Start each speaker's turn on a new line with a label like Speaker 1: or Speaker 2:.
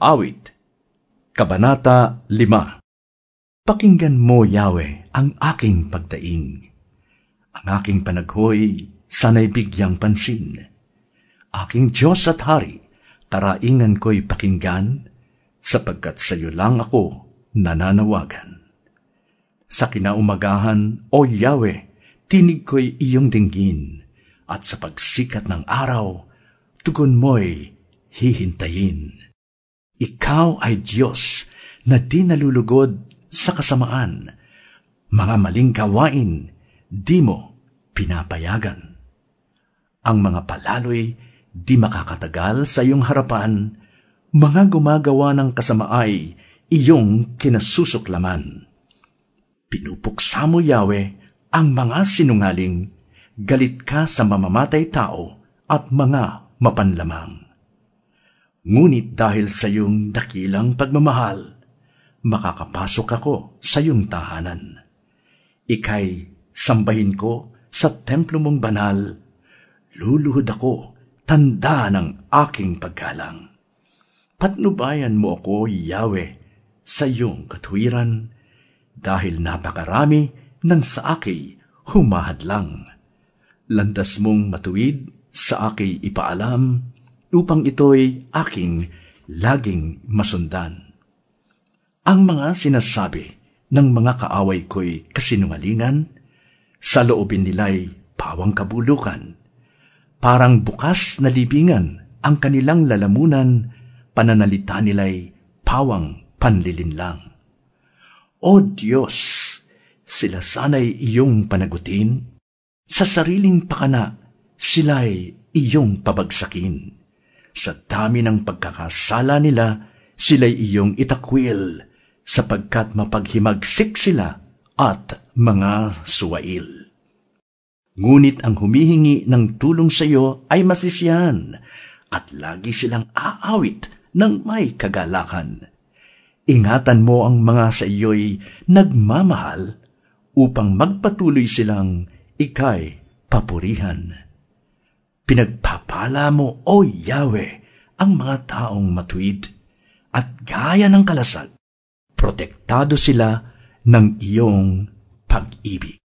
Speaker 1: Awit, Kabanata 5 Pakinggan mo, Yahweh, ang aking pagdaing. Ang aking panaghoy, sana'y bigyang pansin. Aking Diyos at Hari, taraingan ko'y pakinggan, sapagkat sa iyo lang ako nananawagan. Sa kinaumagahan, O Yahweh, tinig ko'y iyong dinggin, at sa pagsikat ng araw, tugon mo'y hihintayin. Ikaw ay Diyos na di nalulugod sa kasamaan. Mga maling gawain, di mo pinapayagan. Ang mga palaloy di makakatagal sa iyong harapan, mga gumagawa ng kasamaay, iyong kinasusuklaman. Pinupuksa mo, Yahweh, ang mga sinungaling, galit ka sa mamamatay tao at mga mapanlamang. Ngunit dahil sa iyong dakilang pagmamahal, makakapasok ako sa iyong tahanan. Ikay, sambahin ko sa templo mong banal, luluhod ako, tanda ng aking paggalang. Patnubayan mo ako, Yahweh, sa iyong katwiran, dahil napakarami ng sa aki humahadlang. Landas mong matuwid sa aki ipaalam, upang ito'y aking laging masundan. Ang mga sinasabi ng mga kaaway ko'y kasinungalingan, sa loobin nila'y pawang kabulukan. Parang bukas na libingan ang kanilang lalamunan, pananalita nila'y pawang panlilinlang. O Diyos, sila sana'y iyong panagutin, sa sariling pakana sila'y iyong pabagsakin sa dami ng pagkakasala nila, sila'y iyong itakwil, sapagkat mapaghimagsik sila at mga suwail. Ngunit ang humihingi ng tulong sa iyo ay masisiyan, at lagi silang aawit ng may kagalakan. Ingatan mo ang mga sa iyo'y nagmamahal upang magpatuloy silang ikay papurihan. Pinagpapala mo, O Yahweh, ang mga taong matuwid at gaya ng kalasag, protektado sila ng iyong pag-ibig.